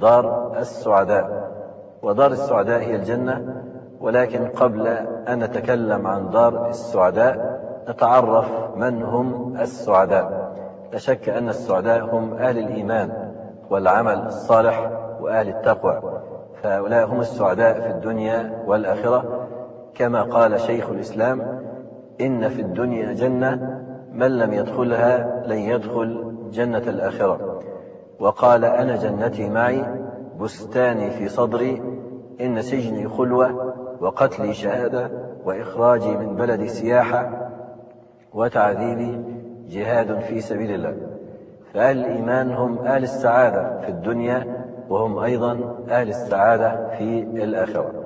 دار السعداء ودار السعداء هي الجنة ولكن قبل أن نتكلم عن دار السعداء نتعرف من هم السعداء. لا شك أن السعداء هم أهل الإيمان والعمل الصالح وأهل التقوى. فهؤلاء هم السعداء في الدنيا والآخرة. كما قال شيخ الإسلام إن في الدنيا جنة من لم يدخلها لن يدخل جنة الآخرة. وقال أنا جنتي معي بستاني في صدري إن سجني خلوة وقتلي شهادة وإخراجي من بلدي سياحة وتعذيبي جهاد في سبيل الله. فأهل الإيمان هم أهل السعادة في الدنيا وهم أيضا أهل السعادة في الآخرة.